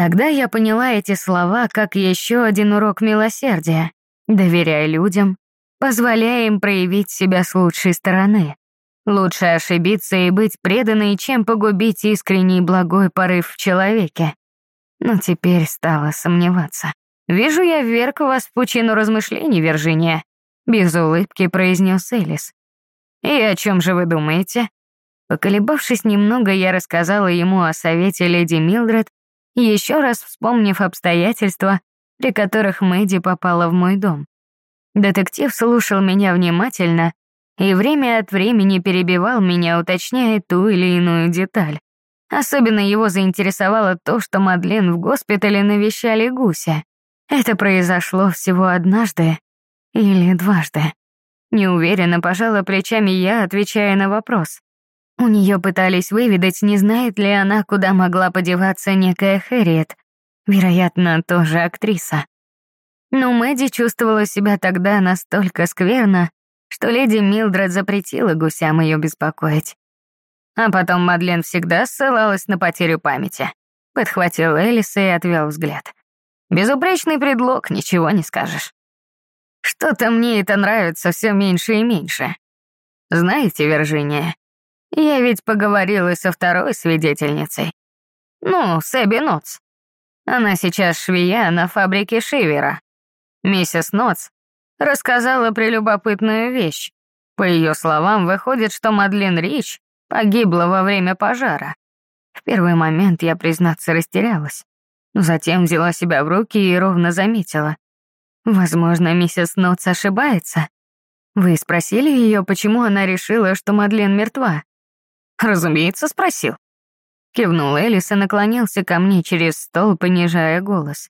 Тогда я поняла эти слова как еще один урок милосердия. Доверяй людям, позволяя им проявить себя с лучшей стороны. Лучше ошибиться и быть преданной, чем погубить искренний благой порыв в человеке. Но теперь стала сомневаться. «Вижу я вверх вас в пучину размышлений, Виржиния», — без улыбки произнес Элис. «И о чем же вы думаете?» Поколебавшись немного, я рассказала ему о совете леди Милдред, еще раз вспомнив обстоятельства, при которых Мэдди попала в мой дом. Детектив слушал меня внимательно и время от времени перебивал меня, уточняя ту или иную деталь. Особенно его заинтересовало то, что Мадлен в госпитале навещали гуся. Это произошло всего однажды или дважды. Неуверенно пожала плечами я, отвечая на вопрос. У нее пытались выведать, не знает ли она, куда могла подеваться некая Хэрриет. Вероятно, тоже актриса. Но Мэдди чувствовала себя тогда настолько скверно, что леди Милдред запретила гусям ее беспокоить. А потом Мадлен всегда ссылалась на потерю памяти. Подхватил Элиса и отвел взгляд. Безупречный предлог, ничего не скажешь. Что-то мне это нравится все меньше и меньше. Знаете, Виржиния, я ведь поговорила со второй свидетельницей. Ну, с Эбби Нотс. Она сейчас швея на фабрике Шивера. Миссис Нотс рассказала прелюбопытную вещь. По ее словам, выходит, что Мадлен Рич погибла во время пожара. В первый момент я, признаться, растерялась, но затем взяла себя в руки и ровно заметила. Возможно, миссис Нотс ошибается. Вы спросили ее, почему она решила, что Мадлен мертва? Разумеется, спросил. Кивнул Элис и наклонился ко мне через стол, понижая голос.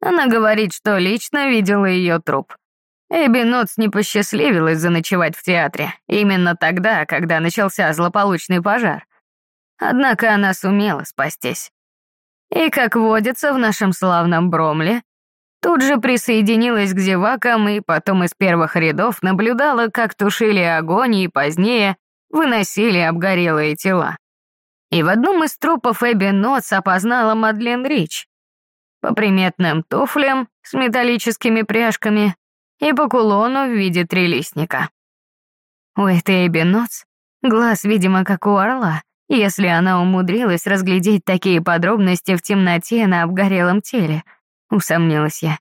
Она говорит, что лично видела ее труп. Эбби Нотс не посчастливилась заночевать в театре, именно тогда, когда начался злополучный пожар. Однако она сумела спастись. И, как водится в нашем славном Бромле, тут же присоединилась к зевакам и потом из первых рядов наблюдала, как тушили огонь и позднее выносили обгорелые тела. И в одном из трупов Эбби Нотс опознала Мадлен Рич. По приметным туфлям с металлическими пряжками и по кулону в виде трилистника. У этой Эбби Нотс глаз, видимо, как у орла, если она умудрилась разглядеть такие подробности в темноте на обгорелом теле, усомнилась я.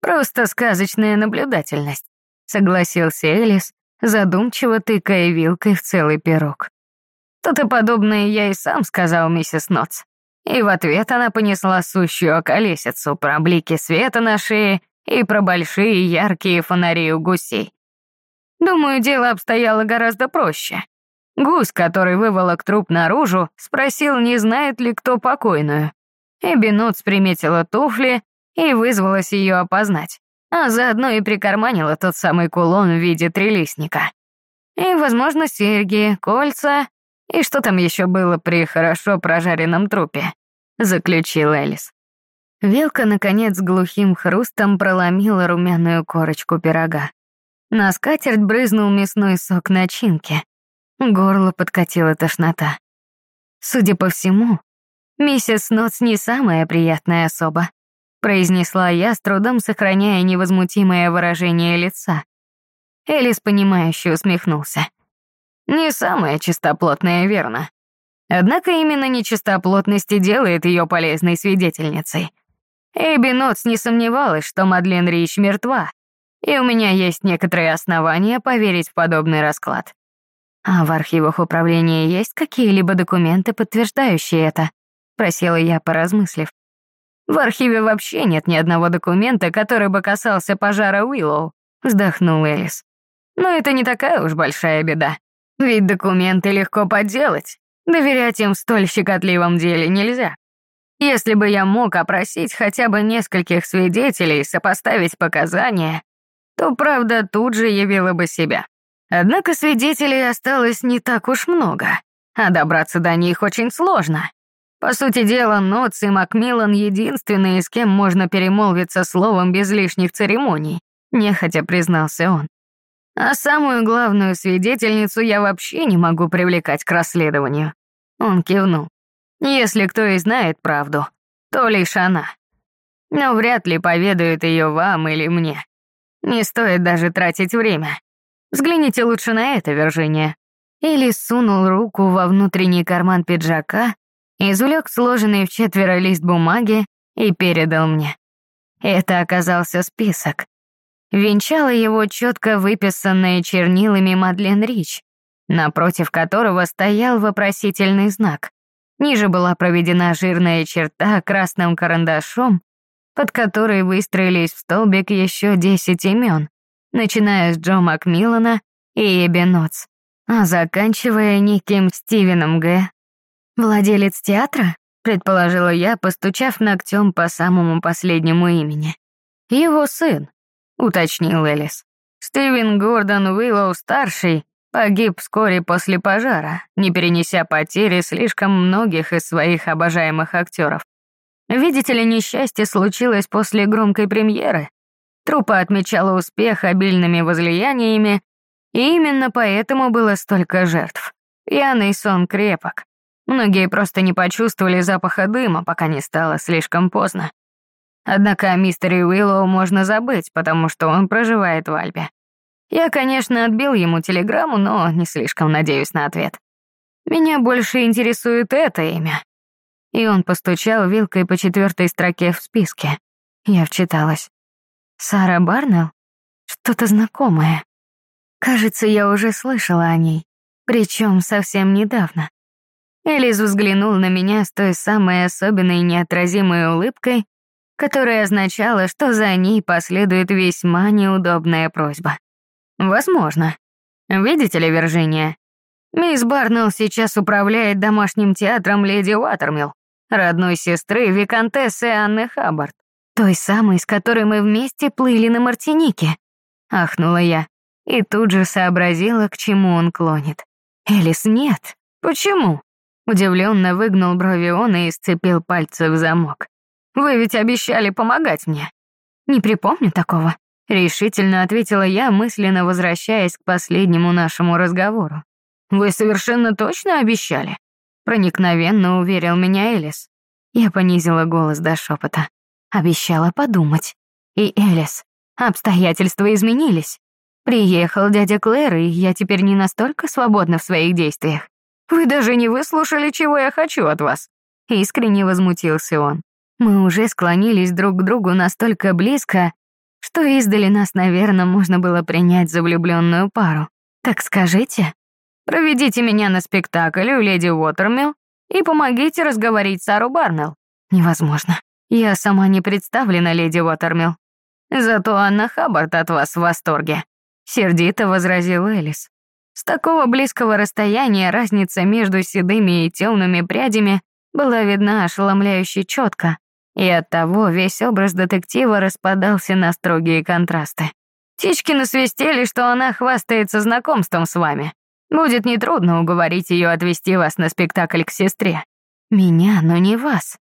Просто сказочная наблюдательность, согласился Элис, задумчиво тыкая вилкой в целый пирог. То-то подобное я и сам сказал миссис Нотс. И в ответ она понесла сущую околесицу про блики света на шее и про большие яркие фонари у гусей. Думаю, дело обстояло гораздо проще. Гусь, который выволок труп наружу, спросил, не знает ли кто покойную. Эбби Нотс приметила туфли и вызвалась ее опознать, а заодно и прикарманила тот самый кулон в виде трилистника. И, возможно, серьги, кольца и что там еще было при хорошо прожаренном трупе, заключил Элис. Вилка, наконец, глухим хрустом проломила румяную корочку пирога. На скатерть брызнул мясной сок начинки. Горло подкатила тошнота. Судя по всему, миссис Нотс не самая приятная особа, произнесла я, с трудом сохраняя невозмутимое выражение лица. Элис, понимающе усмехнулся. Не самая чистоплотная, верно. Однако именно нечистоплотность и делает ее полезной свидетельницей. Эбби Нотс не сомневалась, что Мадлен Рич мертва, и у меня есть некоторые основания поверить в подобный расклад. А в архивах управления есть какие-либо документы, подтверждающие это? Просила я, поразмыслив. В архиве вообще нет ни одного документа, который бы касался пожара Уиллоу, вздохнул Элис. Но это не такая уж большая беда. Ведь документы легко подделать. Доверять им в столь щекотливом деле нельзя. Если бы я мог опросить хотя бы нескольких свидетелей и сопоставить показания, то правда тут же явила бы себя. Однако свидетелей осталось не так уж много, а добраться до них очень сложно. По сути дела, Нотс и Макмиллан единственные, с кем можно перемолвиться словом без лишних церемоний, нехотя признался он. А самую главную свидетельницу я вообще не могу привлекать к расследованию. Он кивнул. Если кто и знает правду, то лишь она. Но вряд ли поведают ее вам или мне. Не стоит даже тратить время. Взгляните лучше на это, Виржиния». Или сунул руку во внутренний карман пиджака, извлек сложенный в четверо лист бумаги и передал мне. Это оказался список. Венчала его четко выписанная чернилами Мадлен Рич, напротив которого стоял вопросительный знак. Ниже была проведена жирная черта красным карандашом, под которой выстроились в столбик еще десять имен, начиная с Джо Макмиллана и Эбби Нотс, а заканчивая неким Стивеном Г. «Владелец театра?» — предположила я, постучав ногтем по самому последнему имени. «Его сын», — уточнил Элис. «Стивен Гордон Уиллоу-старший погиб вскоре после пожара, не перенеся потери слишком многих из своих обожаемых актеров. Видите ли, несчастье случилось после громкой премьеры. Труппа отмечала успех обильными возлияниями, и именно поэтому было столько жертв. Пьяный сон крепок. Многие просто не почувствовали запаха дыма, пока не стало слишком поздно. Однако о мистере Уиллоу можно забыть, потому что он проживает в Альбе. Я, конечно, отбил ему телеграмму, но не слишком надеюсь на ответ. Меня больше интересует это имя. И он постучал вилкой по четвертой строке в списке. Я вчиталась. Сара Барнелл? Что-то знакомое. Кажется, я уже слышала о ней, причем совсем недавно. Элиз взглянул на меня с той самой особенной неотразимой улыбкой, которая означала, что за ней последует весьма неудобная просьба. Возможно. Видите ли, Виржиния? Мисс Барнелл сейчас управляет домашним театром леди Уатермилл, родной сестры виконтессы Анны Хаббард, той самой, с которой мы вместе плыли на Мартинике. Ахнула я и тут же сообразила, к чему он клонит. Элис, нет. Почему? Удивленно выгнул брови он и сцепил пальцы в замок. «Вы ведь обещали помогать мне». «Не припомню такого», Решительно ответила я, мысленно возвращаясь к последнему нашему разговору. «Вы совершенно точно обещали?» Проникновенно уверил меня Элис. Я понизила голос до шепота. Обещала подумать. И Элис, обстоятельства изменились. Приехал дядя Клэр, и я теперь не настолько свободна в своих действиях. Вы даже не выслушали, чего я хочу от вас. Искренне возмутился он. Мы уже склонились друг к другу настолько близко, что издали нас, наверное, можно было принять за влюбленную пару. Так скажите, проведите меня на спектакль у леди Уотермилл и помогите разговорить Сару Барнелл. Невозможно. Я сама не представлена леди Уотермилл. Зато Анна Хаббард от вас в восторге. Сердито возразил Элис. С такого близкого расстояния разница между седыми и темными прядями была видна ошеломляюще четко, и оттого весь образ детектива распадался на строгие контрасты. Птички насвистели, что она хвастается знакомством с вами. Будет нетрудно уговорить ее отвезти вас на спектакль к сестре. Меня, но не вас.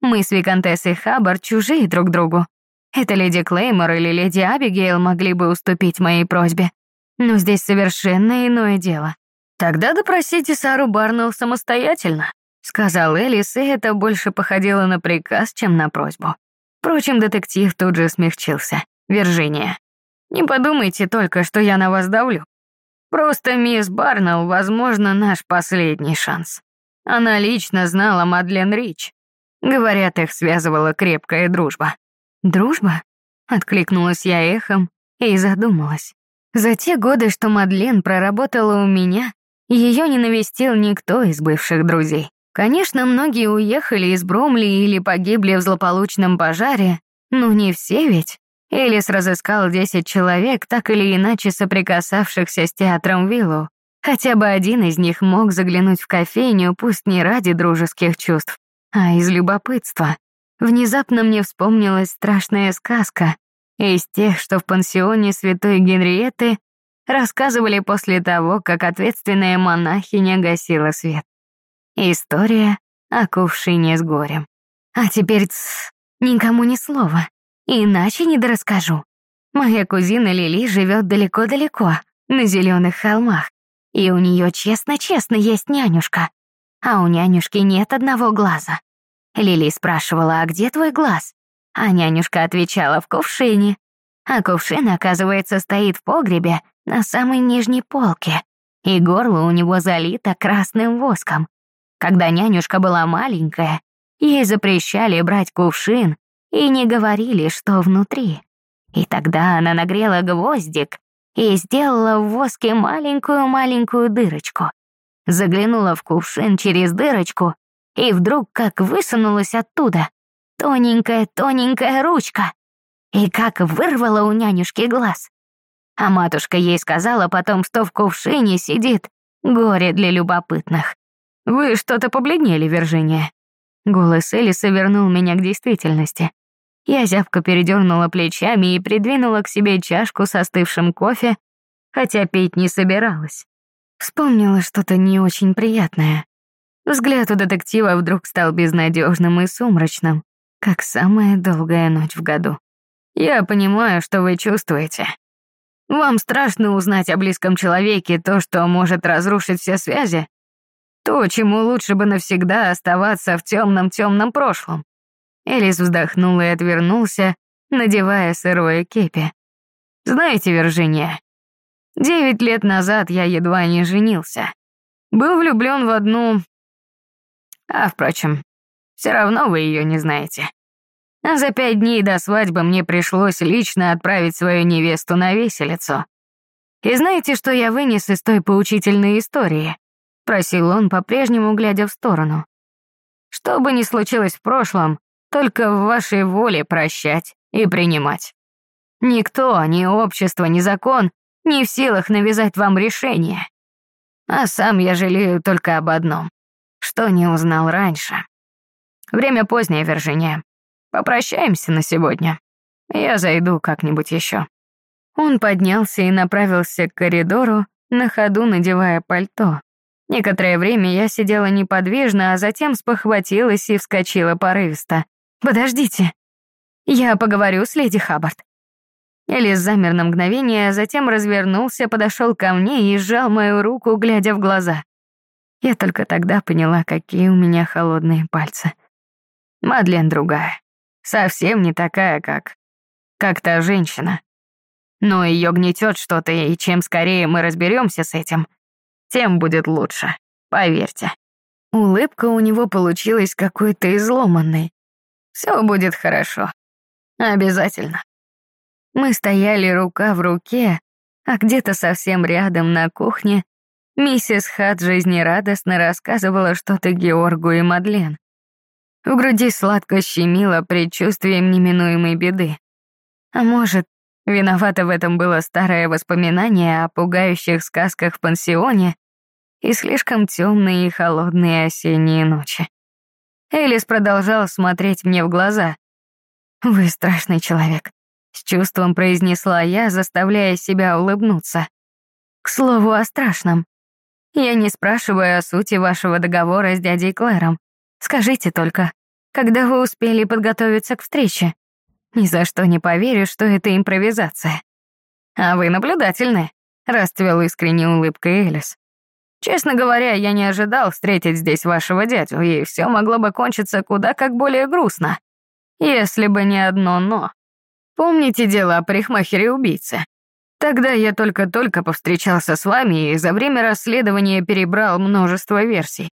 Мы с Викантессой Хаббард чужие друг другу. Это леди Клеймор или леди Абигейл могли бы уступить моей просьбе. Но здесь совершенно иное дело. Тогда допросите Сару Барнелл самостоятельно сказал Элис, и это больше походило на приказ, чем на просьбу. Впрочем, детектив тут же смягчился. «Виржиния, не подумайте только, что я на вас давлю. Просто мисс Барнелл, возможно, наш последний шанс. Она лично знала Мадлен Рич. Говорят, их связывала крепкая дружба». «Дружба?» — откликнулась я эхом и задумалась. За те годы, что Мадлен проработала у меня, ее не навестил никто из бывших друзей. Конечно, многие уехали из Бромли или погибли в злополучном пожаре, но не все ведь. Элис разыскал 10 человек, так или иначе соприкасавшихся с театром Виллу. Хотя бы один из них мог заглянуть в кофейню, пусть не ради дружеских чувств, а из любопытства. Внезапно мне вспомнилась страшная сказка из тех, что в пансионе святой Генриетты рассказывали после того, как ответственная монахиня гасила свет. История о кувшине с горем. А теперь тс, никому ни слова, иначе не дорасскажу. Моя кузина Лили живет далеко-далеко, на зеленых холмах, и у нее честно-честно есть нянюшка, а у нянюшки нет одного глаза. Лили спрашивала, а где твой глаз? А нянюшка отвечала, в кувшине. А кувшин, оказывается, стоит в погребе на самой нижней полке, и горло у него залито красным воском. Когда нянюшка была маленькая, ей запрещали брать кувшин и не говорили, что внутри. И тогда она нагрела гвоздик и сделала в воске маленькую-маленькую дырочку. Заглянула в кувшин через дырочку и вдруг как высунулась оттуда тоненькая-тоненькая ручка и как вырвала у нянюшки глаз. А матушка ей сказала потом, что в кувшине сидит горе для любопытных. «Вы что-то побледнели, Виржиния». Голос Элиса вернул меня к действительности. Я зябко передернула плечами и придвинула к себе чашку с остывшим кофе, хотя пить не собиралась. Вспомнила что-то не очень приятное. Взгляд у детектива вдруг стал безнадежным и сумрачным, как самая долгая ночь в году. «Я понимаю, что вы чувствуете. Вам страшно узнать о близком человеке то, что может разрушить все связи, то, чему лучше бы навсегда оставаться в темном-темном прошлом. Элис вздохнул и отвернулся, надевая сырое кепи. «Знаете, Виржиния, девять лет назад я едва не женился. Был влюблен в одну... А, впрочем, все равно вы ее не знаете. А за пять дней до свадьбы мне пришлось лично отправить свою невесту на веселицу. И знаете, что я вынес из той поучительной истории?» — просил он, по-прежнему глядя в сторону. «Что бы ни случилось в прошлом, только в вашей воле прощать и принимать. Никто, ни общество, ни закон не в силах навязать вам решение. А сам я жалею только об одном, что не узнал раньше. Время позднее, Виржиния. Попрощаемся на сегодня. Я зайду как-нибудь еще. Он поднялся и направился к коридору, на ходу надевая пальто. Некоторое время я сидела неподвижно, а затем спохватилась и вскочила порывисто. «Подождите. Я поговорю с леди Хаббард». Элис замер на мгновение, а затем развернулся, подошел ко мне и сжал мою руку, глядя в глаза. Я только тогда поняла, какие у меня холодные пальцы. Мадлен другая. Совсем не такая, как... как та женщина. Но ее гнетет что-то, и чем скорее мы разберемся с этим, тем будет лучше, поверьте. Улыбка у него получилась какой-то изломанной, все будет хорошо. Обязательно. Мы стояли рука в руке, а где-то совсем рядом на кухне миссис Хат жизнерадостно рассказывала что-то Георгу и Мадлен. В груди сладко щемило предчувствием неминуемой беды. А может, виновато в этом было старое воспоминание о пугающих сказках в пансионе и слишком темные и холодные осенние ночи. Элис продолжал смотреть мне в глаза. «Вы страшный человек», — с чувством произнесла я, заставляя себя улыбнуться. «К слову о страшном. Я не спрашиваю о сути вашего договора с дядей Клэром. Скажите только, когда вы успели подготовиться к встрече? Ни за что не поверю, что это импровизация». «А вы наблюдательны», — расцвел искренней улыбкой Элис. Честно говоря, я не ожидал встретить здесь вашего дядю, и все могло бы кончиться куда как более грустно. Если бы не одно «но». Помните дело о парикмахере-убийце? Тогда я только-только повстречался с вами и за время расследования перебрал множество версий.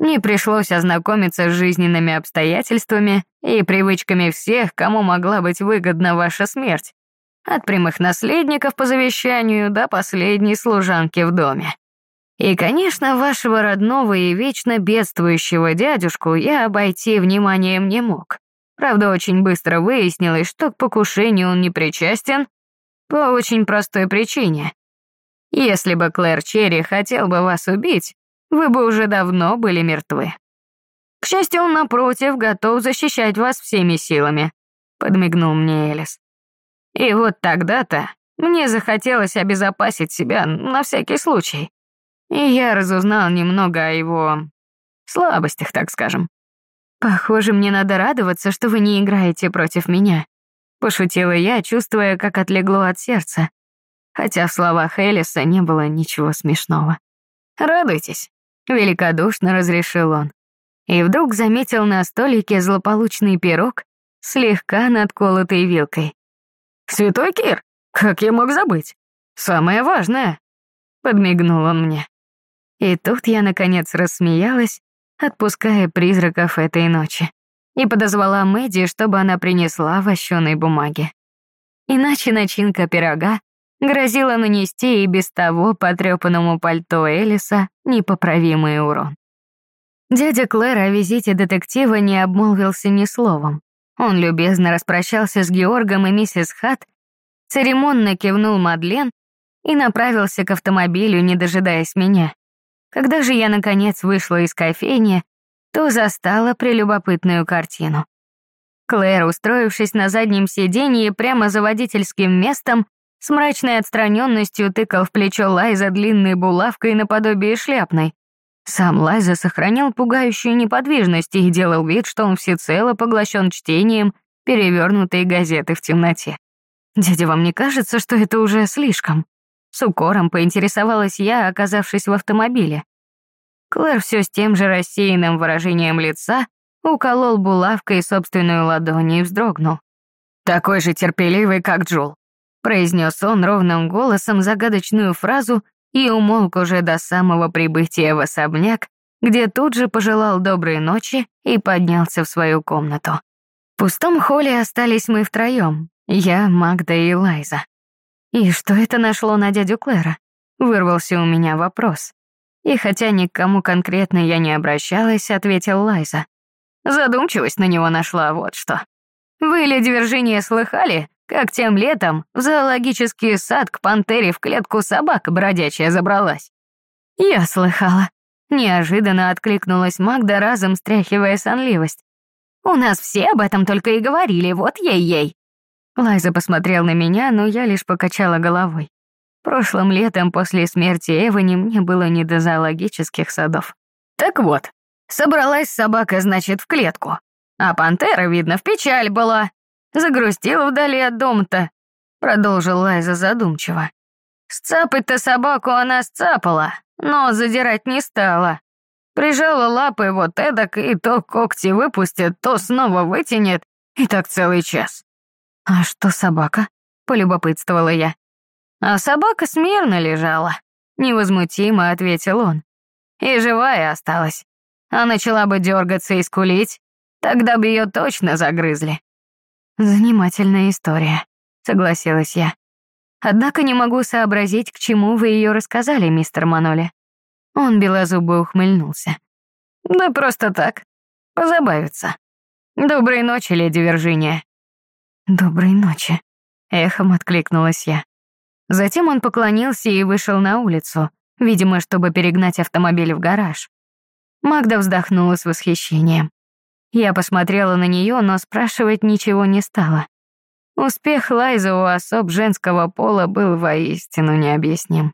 Мне пришлось ознакомиться с жизненными обстоятельствами и привычками всех, кому могла быть выгодна ваша смерть. От прямых наследников по завещанию до последней служанки в доме. И, конечно, вашего родного и вечно бедствующего дядюшку я обойти вниманием не мог. Правда, очень быстро выяснилось, что к покушению он не причастен по очень простой причине. Если бы Клэр Черри хотел бы вас убить, вы бы уже давно были мертвы. К счастью, он, напротив, готов защищать вас всеми силами», — подмигнул мне Элис. «И вот тогда-то мне захотелось обезопасить себя на всякий случай и я разузнал немного о его слабостях, так скажем. «Похоже, мне надо радоваться, что вы не играете против меня», — пошутила я, чувствуя, как отлегло от сердца, хотя в словах Элиса не было ничего смешного. «Радуйтесь», — великодушно разрешил он. и вдруг заметил на столике злополучный пирог, слегка надколотый вилкой. «Святой Кир, как я мог забыть? Самое важное!» Подмигнул он мне. И тут я, наконец, рассмеялась, отпуская призраков этой ночи, и подозвала Мэдди, чтобы она принесла вощеной бумаги. Иначе начинка пирога грозила нанести и без того потрепанному пальто Элиса непоправимый урон. Дядя Клэр о визите детектива не обмолвился ни словом. Он любезно распрощался с Георгом и миссис Хат, церемонно кивнул Мадлен и направился к автомобилю, не дожидаясь меня. Когда же я, наконец, вышла из кофейни, то застала прелюбопытную картину. Клэр, устроившись на заднем сиденье прямо за водительским местом, с мрачной отстраненностью тыкал в плечо Лайза длинной булавкой наподобие шляпной. Сам Лайза сохранял пугающую неподвижность и делал вид, что он всецело поглощен чтением перевернутой газеты в темноте. «Дядя, вам не кажется, что это уже слишком?» С укором поинтересовалась я, оказавшись в автомобиле. Клэр все с тем же рассеянным выражением лица уколол булавкой собственную ладонь и вздрогнул. «Такой же терпеливый, как Джул», — произнес он ровным голосом загадочную фразу и умолк уже до самого прибытия в особняк, где тут же пожелал доброй ночи и поднялся в свою комнату. В пустом холле остались мы втроем, я, Магда и Лайза. И что это нашло на дядю Клэра? Вырвался у меня вопрос. И хотя ни к кому конкретно я не обращалась, ответил Лайза. Задумчивость на него нашла вот что. Вы, леди Виржиния, слыхали, как тем летом в зоологический сад к пантере в клетку собака бродячая забралась? Я слыхала. Неожиданно откликнулась Магда, разом стряхивая сонливость. «У нас все об этом только и говорили, вот ей-ей». Лайза посмотрел на меня, но я лишь покачала головой. Прошлым летом после смерти Эвани мне было не до зоологических садов. Так вот, собралась собака, значит, в клетку. А пантера, видно, в печаль была. Загрустила вдали от дома-то, продолжил Лайза задумчиво. Сцапать-то собаку она сцапала, но задирать не стала. Прижала лапы вот эдак, и то когти выпустит, то снова вытянет, и так целый час. «А что собака?» — полюбопытствовала я. А собака смирно лежала. Невозмутимо ответил он. И живая осталась. А начала бы дергаться и скулить, тогда бы ее точно загрызли. Занимательная история, согласилась я. Однако не могу сообразить, к чему вы ее рассказали, мистер Маноли. Он белозубо ухмыльнулся. Да просто так. Позабавиться. Доброй ночи, леди Виржиния. Доброй ночи, эхом откликнулась я. Затем он поклонился и вышел на улицу, видимо, чтобы перегнать автомобиль в гараж. Магда вздохнула с восхищением. Я посмотрела на нее, но спрашивать ничего не стала. Успех Лайза у особ женского пола был воистину необъясним.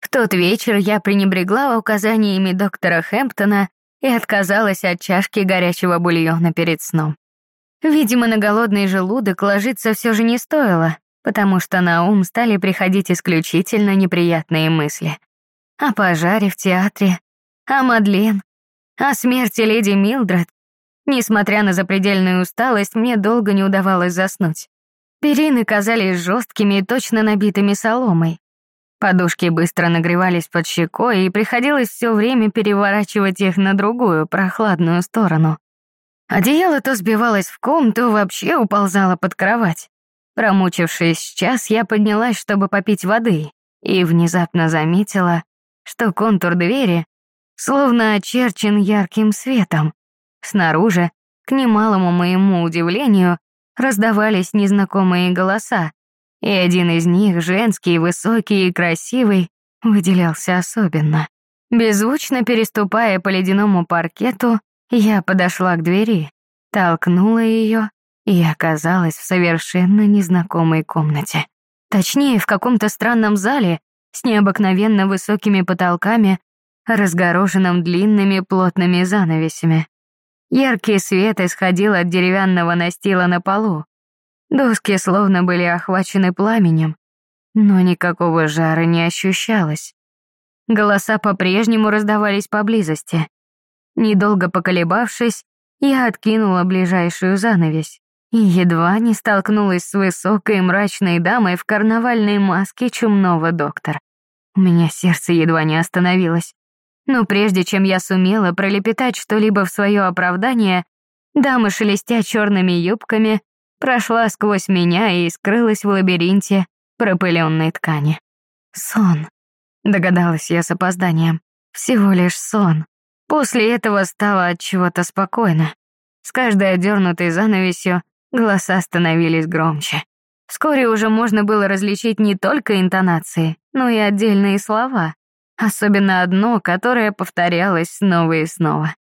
В тот вечер я пренебрегла указаниями доктора Хэмптона и отказалась от чашки горячего бульона перед сном. Видимо, на голодный желудок ложиться все же не стоило, потому что на ум стали приходить исключительно неприятные мысли. О пожаре в театре, о Мадлен, о смерти леди Милдред. Несмотря на запредельную усталость, мне долго не удавалось заснуть. Перины казались жесткими и точно набитыми соломой. Подушки быстро нагревались под щекой, и приходилось все время переворачивать их на другую, прохладную сторону. Одеяло то сбивалось в ком, то вообще уползало под кровать. Промучившись час, я поднялась, чтобы попить воды, и внезапно заметила, что контур двери словно очерчен ярким светом. Снаружи, к немалому моему удивлению, раздавались незнакомые голоса, и один из них, женский, высокий и красивый, выделялся особенно. Беззвучно переступая по ледяному паркету, я подошла к двери, толкнула ее и оказалась в совершенно незнакомой комнате. Точнее, в каком-то странном зале с необыкновенно высокими потолками, разгороженным длинными плотными занавесями. Яркий свет исходил от деревянного настила на полу. Доски словно были охвачены пламенем, но никакого жара не ощущалось. Голоса по-прежнему раздавались поблизости. Недолго поколебавшись, я откинула ближайшую занавесь и едва не столкнулась с высокой мрачной дамой в карнавальной маске чумного доктора. У меня сердце едва не остановилось. Но прежде чем я сумела пролепетать что-либо в свое оправдание, дама, шелестя черными юбками, прошла сквозь меня и скрылась в лабиринте пропыленной ткани. Сон. Догадалась я с опозданием. Всего лишь сон. После этого стало от чего-то спокойно. С каждой одернутой занавесью голоса становились громче. Вскоре уже можно было различить не только интонации, но и отдельные слова. Особенно одно, которое повторялось снова и снова.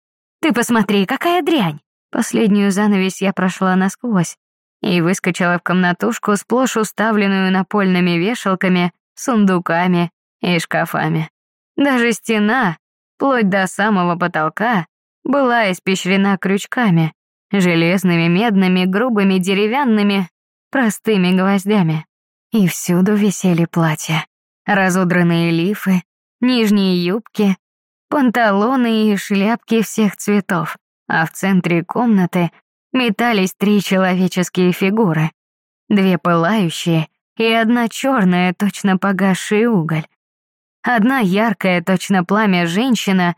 «Ты посмотри, какая дрянь!» Последнюю занавесь я прошла насквозь и выскочила в комнатушку, сплошь уставленную напольными вешалками, сундуками и шкафами. Даже стена, вплоть до самого потолка, была испещрена крючками, железными, медными, грубыми, деревянными, простыми гвоздями. И всюду висели платья, разодранные лифы, нижние юбки, панталоны и шляпки всех цветов, а в центре комнаты метались три человеческие фигуры, две пылающие и одна черная, точно погасший уголь. Одна яркая, точно пламя женщина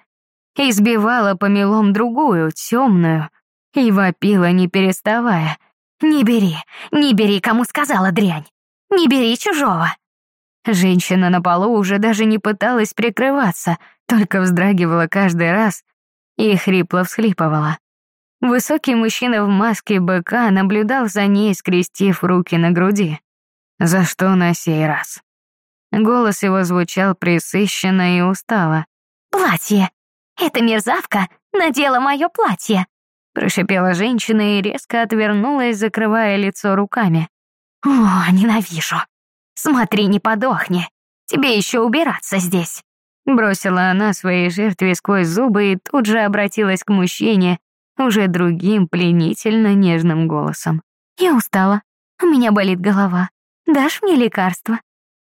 избивала помелом другую, темную, и вопила, не переставая. «Не бери, не бери, кому сказала дрянь! Не бери чужого!» Женщина на полу уже даже не пыталась прикрываться, только вздрагивала каждый раз и хрипло всхлипывала. Высокий мужчина в маске быка наблюдал за ней, скрестив руки на груди. «За что на сей раз?» Голос его звучал присыщенно и устало. «Платье! Эта мерзавка надела мое платье!» Прошипела женщина и резко отвернулась, закрывая лицо руками. «О, ненавижу! Смотри, не подохни! Тебе еще убираться здесь!» Бросила она своей жертве сквозь зубы и тут же обратилась к мужчине уже другим пленительно нежным голосом. «Я устала. У меня болит голова. Дашь мне лекарство?»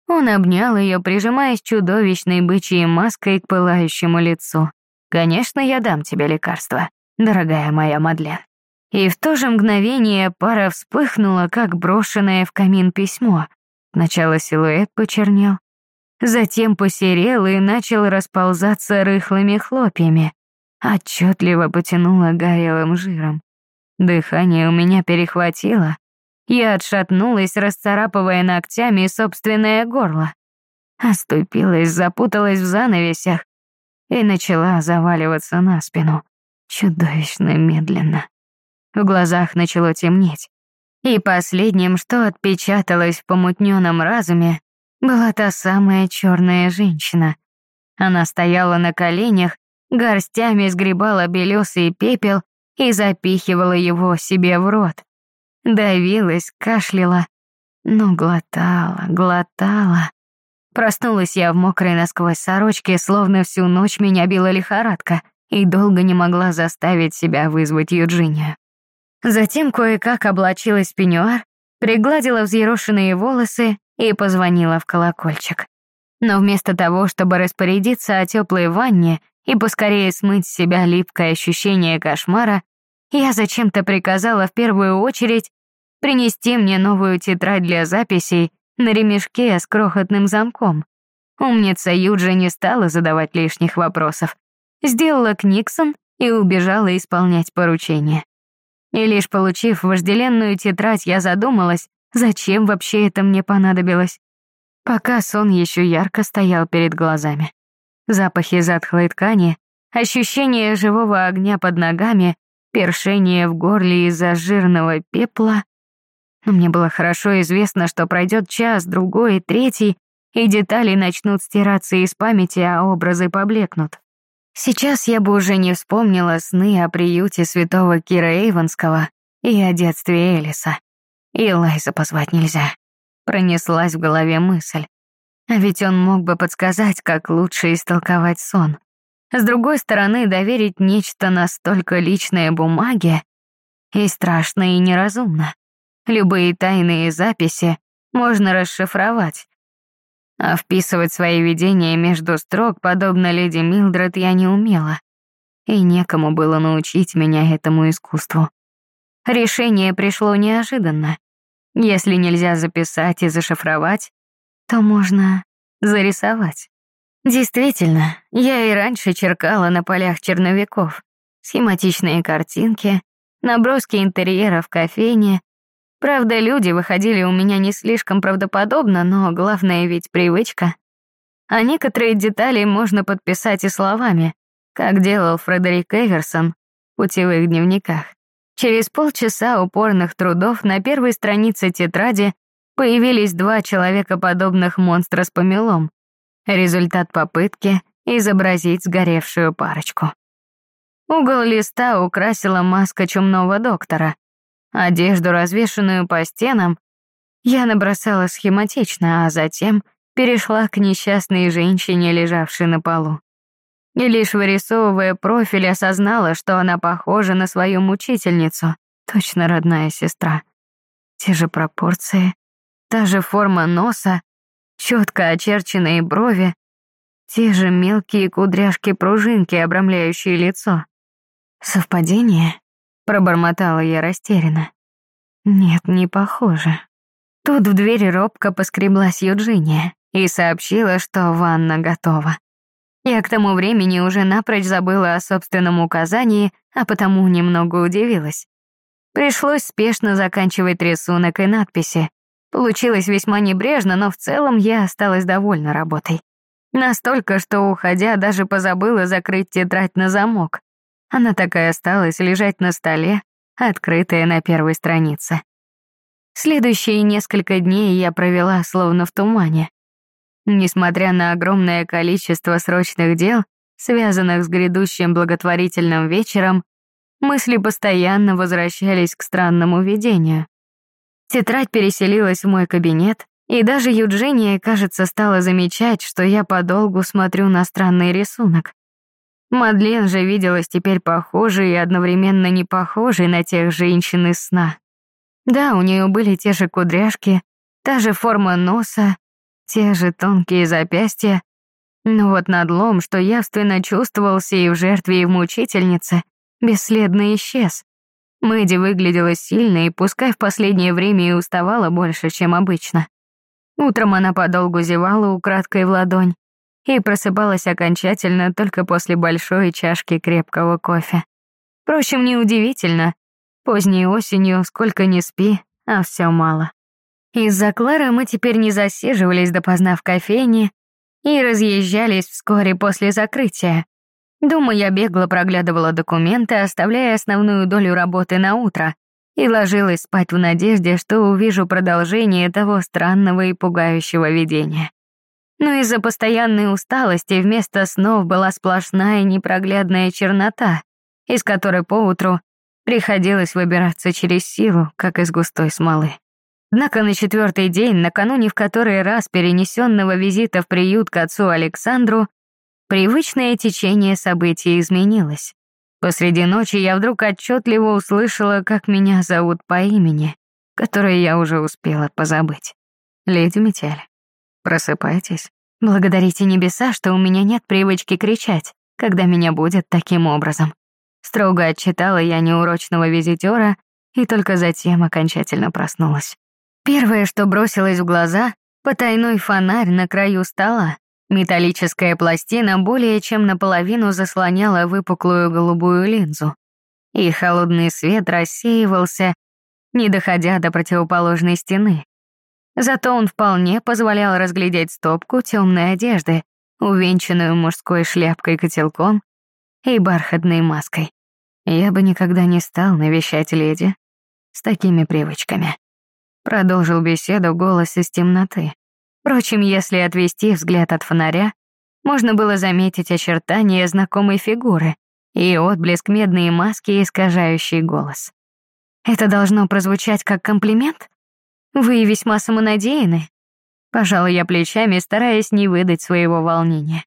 Он обнял ее, прижимаясь чудовищной бычьей маской к пылающему лицу. «Конечно, я дам тебе лекарство, дорогая моя Мадлен». И в то же мгновение пара вспыхнула, как брошенное в камин письмо. Сначала силуэт почернел, затем посерел и начал расползаться рыхлыми хлопьями. Отчетливо потянуло горелым жиром. Дыхание у меня перехватило, я отшатнулась, расцарапывая ногтями собственное горло. Оступилась, запуталась в занавесях и начала заваливаться на спину, чудовищно медленно. В глазах начало темнеть. И последним, что отпечаталось в помутненном разуме, была та самая черная женщина. Она стояла на коленях, горстями сгребала белесый пепел и запихивала его себе в рот. Давилась, кашляла, но глотала, глотала. Проснулась я в мокрой насквозь сорочке, словно всю ночь меня била лихорадка, и долго не могла заставить себя вызвать Юджинию. Затем кое-как облачилась пеньюар, пригладила взъерошенные волосы и позвонила в колокольчик. Но вместо того, чтобы распорядиться о теплой ванне и поскорее смыть с себя липкое ощущение кошмара, я зачем-то приказала в первую очередь принести мне новую тетрадь для записей на ремешке с крохотным замком. Умница Юджи не стала задавать лишних вопросов. Сделала Книксон и убежала исполнять поручение. И лишь получив вожделенную тетрадь, я задумалась, зачем вообще это мне понадобилось. Пока сон еще ярко стоял перед глазами. Запахи затхлой ткани, ощущение живого огня под ногами першение в горле из-за жирного пепла. Но мне было хорошо известно, что пройдет час, другой, третий, и детали начнут стираться из памяти, а образы поблекнут. Сейчас я бы уже не вспомнила сны о приюте святого Кира Эйвонского и о детстве Элиса. И Лайза позвать нельзя. Пронеслась в голове мысль. А ведь он мог бы подсказать, как лучше истолковать сон. С другой стороны, доверить нечто настолько личное бумаге и страшно, и неразумно. Любые тайные записи можно расшифровать. А вписывать свои видения между строк, подобно леди Милдред, я не умела. и некому было научить меня этому искусству. Решение пришло неожиданно. Если нельзя записать и зашифровать, то можно зарисовать. Действительно, я и раньше черкала на полях черновиков. Схематичные картинки, наброски интерьера в кофейне. Правда, люди выходили у меня не слишком правдоподобно, но главное ведь привычка. А некоторые детали можно подписать и словами, как делал Фредерик Эверсон в путевых дневниках. Через полчаса упорных трудов на первой странице тетради появились два человекоподобных монстра с помелом. Результат попытки — изобразить сгоревшую парочку. Угол листа украсила маска чумного доктора. Одежду, развешенную по стенам, я набросала схематично, а затем перешла к несчастной женщине, лежавшей на полу. И лишь вырисовывая профиль, осознала, что она похожа на свою мучительницу, точно родная сестра. Те же пропорции, та же форма носа, четко очерченные брови, те же мелкие кудряшки-пружинки, обрамляющие лицо. «Совпадение?» — пробормотала я растерянно. «Нет, не похоже». Тут в двери робко поскреблась Юджиния и сообщила, что ванна готова. Я к тому времени уже напрочь забыла о собственном указании, а потому немного удивилась. Пришлось спешно заканчивать рисунок и надписи. Получилось весьма небрежно, но в целом я осталась довольна работой. Настолько, что, уходя, даже позабыла закрыть тетрадь на замок. Она так и осталась лежать на столе, открытая на первой странице. Следующие несколько дней я провела словно в тумане. Несмотря на огромное количество срочных дел, связанных с грядущим благотворительным вечером, мысли постоянно возвращались к странному видению. Тетрадь переселилась в мой кабинет, и даже Юджиния, кажется, стала замечать, что я подолгу смотрю на странный рисунок. Мадлен же виделась теперь похожей и одновременно не похожей на тех женщин из сна. Да, у нее были те же кудряшки, та же форма носа, те же тонкие запястья, но вот надлом, что явственно чувствовался и в жертве, и в мучительнице, бесследно исчез. Мэдди выглядела сильно и пускай в последнее время и уставала больше, чем обычно. Утром она подолгу зевала украдкой в ладонь и просыпалась окончательно только после большой чашки крепкого кофе. Впрочем, неудивительно. Поздней осенью сколько ни спи, а все мало. Из-за Клары мы теперь не засиживались допоздна в кофейне и разъезжались вскоре после закрытия. Дома я бегло проглядывала документы, оставляя основную долю работы на утро, и ложилась спать в надежде, что увижу продолжение того странного и пугающего видения. Но из-за постоянной усталости вместо снов была сплошная непроглядная чернота, из которой поутру приходилось выбираться через силу, как из густой смолы. Однако на четвертый день, накануне в который раз перенесенного визита в приют к отцу Александру, привычное течение событий изменилось. Посреди ночи я вдруг отчетливо услышала, как меня зовут по имени, которое я уже успела позабыть. Леди Метель, просыпайтесь. Благодарите небеса, что у меня нет привычки кричать, когда меня будет таким образом. Строго отчитала я неурочного визитера и только затем окончательно проснулась. Первое, что бросилось в глаза — потайной фонарь на краю стола. Металлическая пластина более чем наполовину заслоняла выпуклую голубую линзу. И холодный свет рассеивался, не доходя до противоположной стены. Зато он вполне позволял разглядеть стопку темной одежды, увенчанную мужской шляпкой-котелком и бархатной маской. Я бы никогда не стал навещать леди с такими привычками. Продолжил беседу голос из темноты. Впрочем, если отвести взгляд от фонаря, можно было заметить очертания знакомой фигуры и отблеск медной маски, искажающий голос. Это должно прозвучать как комплимент? Вы весьма самонадеянны. Пожалуй, я плечами, стараясь не выдать своего волнения.